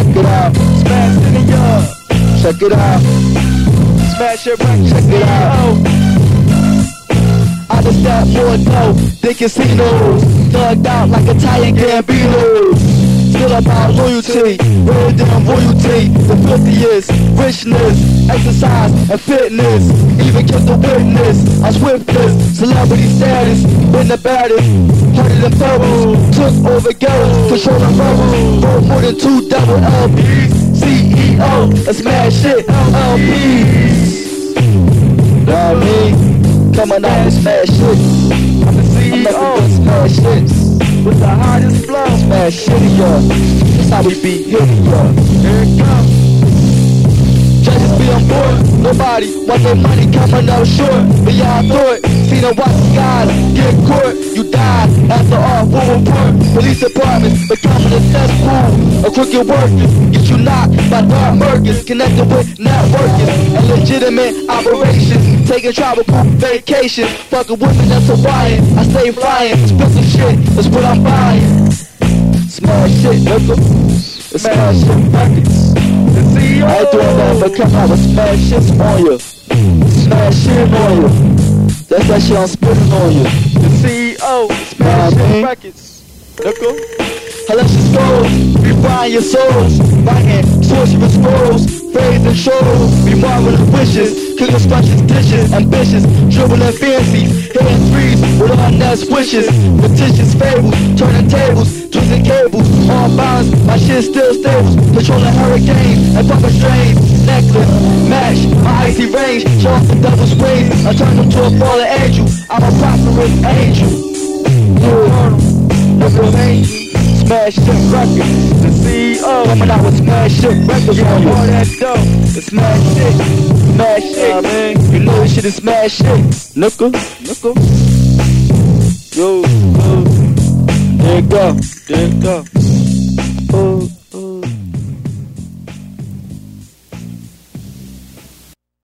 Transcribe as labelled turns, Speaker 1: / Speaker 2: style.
Speaker 1: Check it out.
Speaker 2: Smash it right,
Speaker 1: Check it out. I just got more dough than casinos. Thugged out like Italian Gambino. Still about loyalty, real damn royalty. The filthiest, richness, exercise and fitness. Even kept the witness. I'm swiftness, celebrity status. Been the baddest, harder than pebbles. Took over girls, controlling rebels. Wrote more than two double LBs. CEO, a smash shit, LPs. Know what I mean? Coming out with smash shit.
Speaker 2: I'm the
Speaker 1: I'm nothing but
Speaker 2: CEO
Speaker 1: smash shit.
Speaker 2: with the hottest flow.
Speaker 1: Smash shit, yeah. That's how we be here, yeah.
Speaker 2: Here it comes.
Speaker 1: Judges be on board. Nobody want their money coming out short. But y'all thought, seen them watch the guys get caught. Police department becoming a cesspool of crooked workers. Get you knocked by dark murkers. Connected with networkers and legitimate operations. Taking tropical vacation. Fucking women that's Hawaiian. I stay flying. Expensive shit. That's what I'm buying. Smash shit, nigga. Smash shit records.
Speaker 2: The CEO.
Speaker 1: I ain't doing but come out with smash shits on you. Smash shit on you. That's that shit I'm spitting on you.
Speaker 2: The CEO. Smash
Speaker 1: Nah,
Speaker 2: it
Speaker 1: man.
Speaker 2: records. Nigga.
Speaker 1: Hellacious goals, we find your souls. Writing sorcerous scrolls, praise and shows. We marvelous wishes, cooking scrumptious dishes. Ambitious, dribbling fancies. Hitting threes with our nest wishes. Petitions, fables, turning tables, twisting cables. On bounds, my shit still stables. Controlling hurricanes and pumping strains. Necklace, match, my icy range. Show off devil's ways. I turn them to a fallen angel. I'm a prosperous angel. Yeah. Smash shit records.
Speaker 2: The CEO.
Speaker 1: Coming out with smash shit records on
Speaker 2: all that dough.
Speaker 1: The smash shit. Smash shit.
Speaker 2: Nah, man.
Speaker 1: You know this shit is smash shit. Nickel. Nickel. Yo. Yo. There you go.
Speaker 2: There it go.